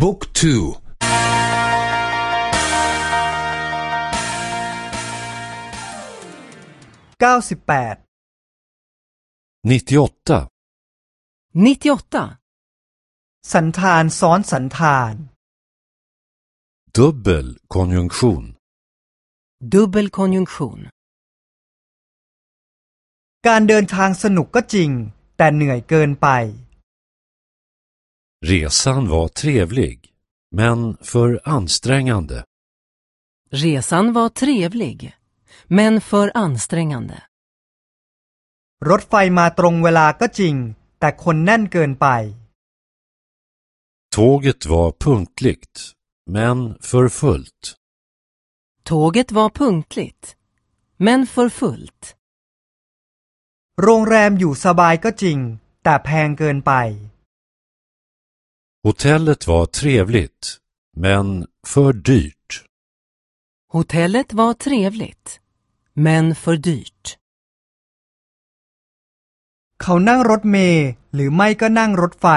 บุ๊กทูเก้าสิบแปด 98. 98. สันธานซ้อนสันธาน Dubbel konjunktion. Dubbel konjunktion. การเดินทางสนุกก็จริง แต่เหนื่อยเกินไป Resan var trevlig, men för ansträngande. Resan var trevlig, men för ansträngande. รถไฟมาตรงเวลาก็จริง แต่คนแน่นเกินไป Tåget var punktligt, men för fullt. Tåget var punktligt, men för fullt. โรงแรมอยู่สบายก็จริง แต่แพงเกินไป Hotellet var trevligt, men för dyrt. Hotellet var trevligt, men för dyrt. เขานั่งรถเมล์หรือไม่ก็นั่งรถไฟ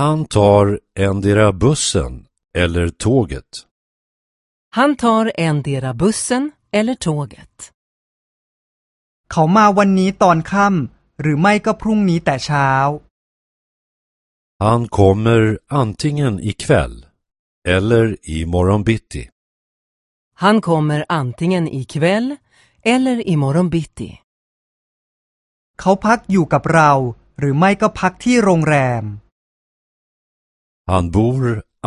Han tar endera bussen eller tåget. Han tar endera bussen eller tåget. เขามาวันนี้ตอนค่ำหรือไม่ก็พรุ่งนี้แต่เช้า Han kommer antingen ikväll eller i morgon bitti. Han kommer antingen ikväll eller imorgon bitti. เขาพักอยู่กับเรา หรือไม่ก็พักที่โรงแรม Han bor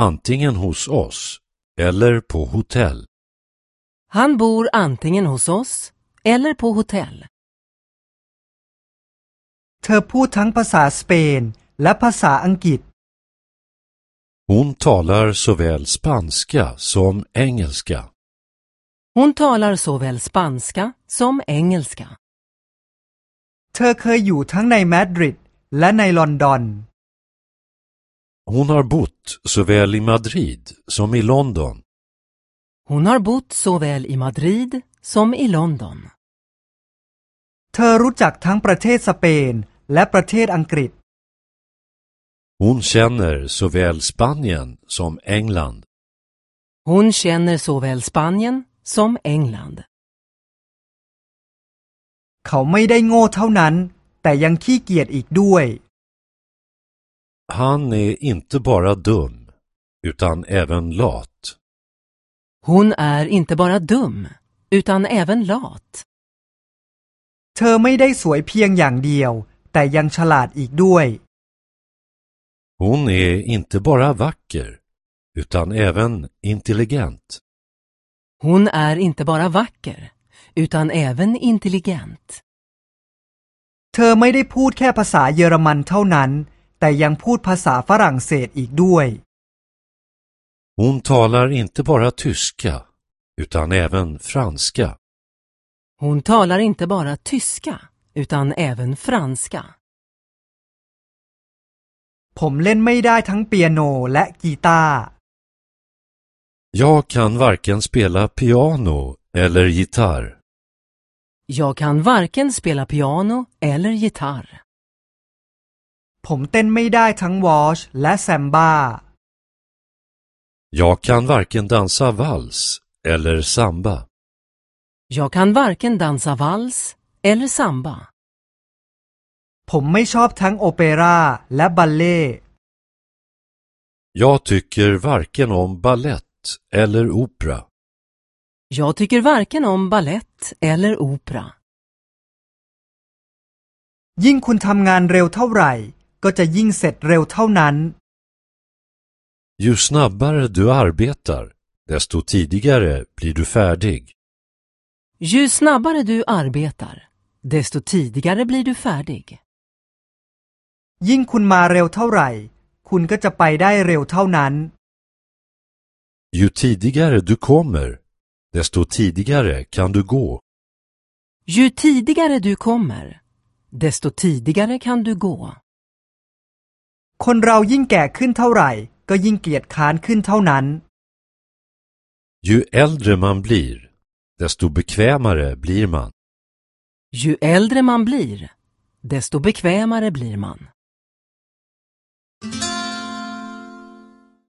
antingen hos oss eller på hotell. Han bor antingen hos oss eller på hotell. เธอพูดทั้งภาษาสเปน และภาษาอังกฤษ Hon talar såväl spanska som engelska. Hon talar såväl spanska som engelska. เธอเคยอยู่ทั้งในมาดริดและในลอนดอน Hon har bott såväl i Madrid som i London. Hon har bott såväl i Madrid som i London. เธอรู้จักทั้งประเทศสเปน และประเทศอังกฤษ Hon känner såväl Spanien som England. Hon känner såväl Spanien som England. เขาไม่ได้โง่เท่านั้น แต่ยังขี้เกียจอีกด้วย Han är inte bara dum, utan även lat. Hon är inte bara dum, utan även lat. เธอไม่ได้สวยเพียงอย่างเดียว แต่ยังฉลาดอีกด้วย Hon är inte bara vacker, utan även intelligent. Hon är inte bara vacker, utan även intelligent. เธอไม่ได้พูดแค่ภาษาเยอรมันเท่านั้น แต่ยังพูดภาษาฝรั่งเศสอีกด้วย Hon talar inte bara tyska, utan även franska. Hon talar inte bara tyska, utan även franska. ผมเล่นไม่ได้ทั้งเปียโนและกีตาร์ Jag kan varken spela piano eller gitarr. Jag kan varken spela piano eller gitarr. ผมเต้นไม่ได้ทั้งวอชและแซมบ้า Jag kan varken dansa vals eller samba. Jag kan varken dansa vals eller samba. ผมไม่ชอบทั้งโอเปร่าและบัลเล่ Jag tycker varken om ballett eller opera. Jag tycker varken om ballett eller opera. ยิ่งคุณทำงานเร็วเท่าไหร่ ก็จะยิ่งเสร็จเร็วเท่านั้น Ju snabbare du arbetar, desto tidigare blir du färdig. Ju snabbare du arbetar, desto tidigare blir du färdig. ยิ่งคุณมาเร็วเท่าไหร่ คุณก็จะไปได้เร็วเท่านั้น Ju tidigare du kommer, desto tidigare kan du gå. Ju tidigare du kommer, desto tidigare kan du gå. คนเรายิ่งแก่ขึ้นเท่าไหร่ ก็ยิ่งเกียจค้านขึ้นเท่านั้น Ju äldre man blir, desto bekvämare blir man. Ju äldre man blir, desto bekvämare blir man.